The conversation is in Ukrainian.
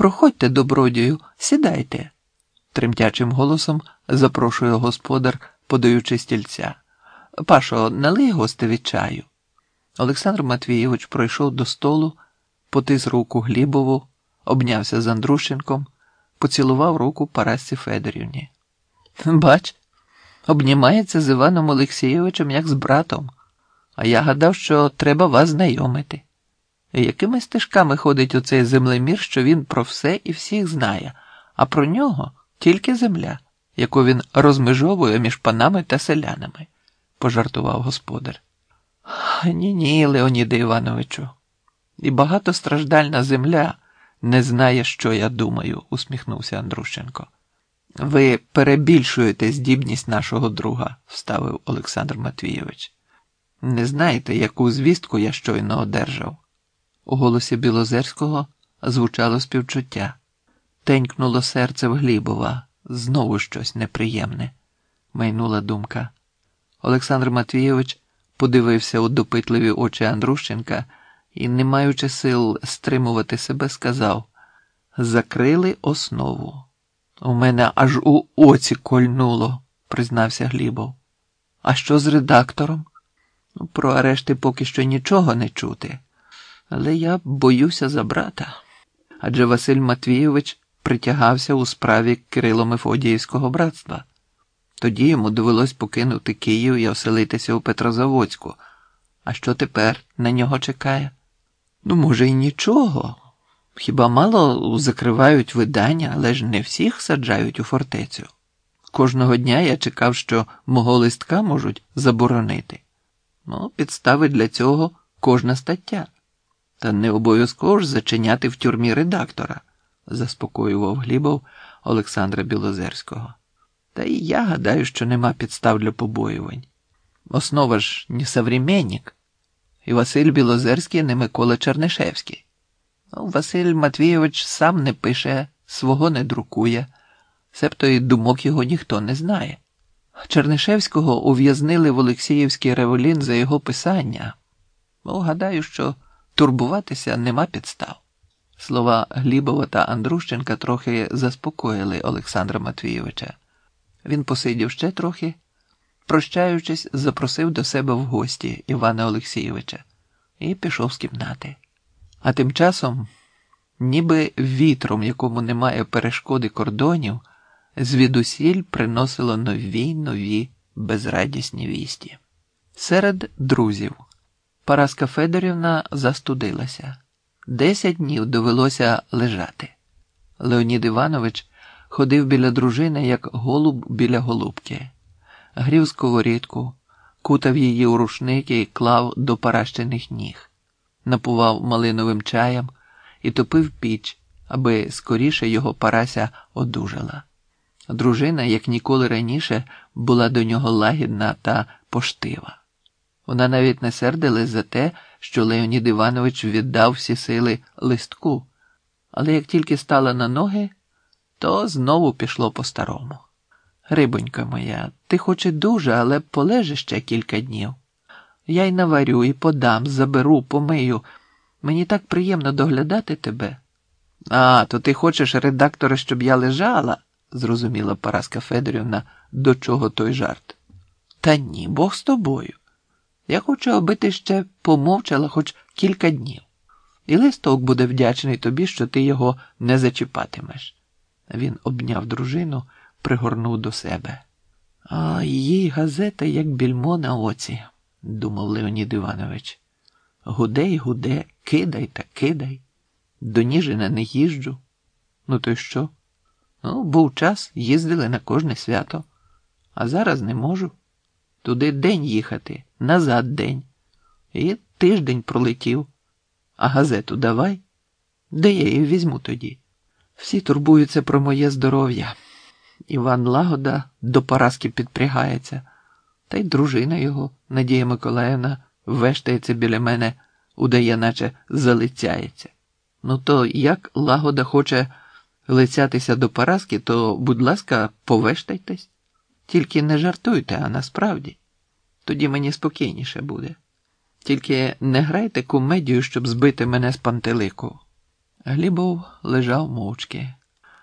Проходьте, добродію, сідайте, тремтячим голосом запрошує господар, подаючи стільця. Пашо, налий гостеві чаю. Олександр Матвійович пройшов до столу, потис руку Глібову, обнявся з Андрущенком, поцілував руку Парасці Федорівні. Бач, обнімається з Іваном Олексійовичем як з братом, а я гадав, що треба вас знайомити. Якими стежками ходить оцей землемір, що він про все і всіх знає, а про нього тільки земля, яку він розмежовує між панами та селянами, пожартував господар. Ні, ні, Леоніде Івановичу, і багатостраждальна земля не знає, що я думаю, усміхнувся Андрущенко. Ви перебільшуєте здібність нашого друга, вставив Олександр Матвійович. Не знаєте, яку звістку я щойно одержав. У голосі Білозерського звучало співчуття. Тенькнуло серце в Глібова. Знову щось неприємне, майнула думка. Олександр Матвійович подивився у допитливі очі Андрущенка і, не маючи сил стримувати себе, сказав: Закрили основу. У мене аж у оці кольнуло, признався Глібов. А що з редактором? Ну, про арешти поки що нічого не чути, але я боюся за брата. Адже Василь Матвійович притягався у справі Кирило Мефодіївського братства. Тоді йому довелось покинути Київ і оселитися у Петрозаводську. А що тепер на нього чекає? Ну, може, і нічого. Хіба мало закривають видання, але ж не всіх саджають у фортецю. Кожного дня я чекав, що мого листка можуть заборонити. Ну, підстави для цього кожна стаття. Та не обов'язково ж зачиняти в тюрмі редактора, заспокоював Глібов Олександра Білозерського. Та і я гадаю, що нема підстав для побоювань. Основа ж не современник, і Василь Білозерський не Микола Чернишевський. Ну, Василь Матвійович сам не пише, свого не друкує, себто і думок його ніхто не знає. Чернишевського ув'язнили в Олексіївський револін за його писання. Ну, гадаю, що турбуватися нема підстав. Слова Глібова та Андрущенка трохи заспокоїли Олександра Матвійовича. Він посидів ще трохи, прощаючись, запросив до себе в гості Івана Олексійовича і пішов з кімнати. А тим часом, ніби вітром, якому немає перешкоди кордонів, звідусіль приносило нові нові безрадісні вісті. Серед друзів Параска Федорівна застудилася. Десять днів довелося лежати. Леонід Іванович ходив біля дружини, як голуб біля голубки, грів сковорідку, кутав її у рушники і клав до паращених ніг, напував малиновим чаєм і топив піч, аби скоріше його парася одужала. Дружина, як ніколи раніше, була до нього лагідна та поштива. Вона навіть не сердилась за те, що Леонід Іванович віддав всі сили листку, але як тільки стала на ноги, то знову пішло по-старому. Рибонька моя, ти хоч і дуже, але полежи ще кілька днів. Я й наварю, і подам, заберу, помию. Мені так приємно доглядати тебе. А, то ти хочеш, редактора, щоб я лежала, зрозуміла Параска Федорівна, до чого той жарт. Та ні, Бог з тобою. Я хочу, аби ти ще помовчала хоч кілька днів, і листок буде вдячний тобі, що ти його не зачіпатимеш. Він обняв дружину, пригорнув до себе. А їй газета, як більмо на оці, думав Леонід Іванович. Гуде й гуде, кидай та кидай. До Ніжина не їжджу. Ну, то й що? Ну, був час, їздили на кожне свято, а зараз не можу. Туди день їхати, назад день. І тиждень пролетів. А газету давай. Де я її візьму тоді? Всі турбуються про моє здоров'я. Іван Лагода до Параски підпрягається, та й дружина його, Надія Миколаївна, вештається біля мене, удає, наче залицяється. Ну, то як Лагода хоче лицятися до Параски, то, будь ласка, повештайтесь. Тільки не жартуйте, а насправді. Тоді мені спокійніше буде. Тільки не грайте комедію, щоб збити мене з пантелику. Глібов лежав мовчки.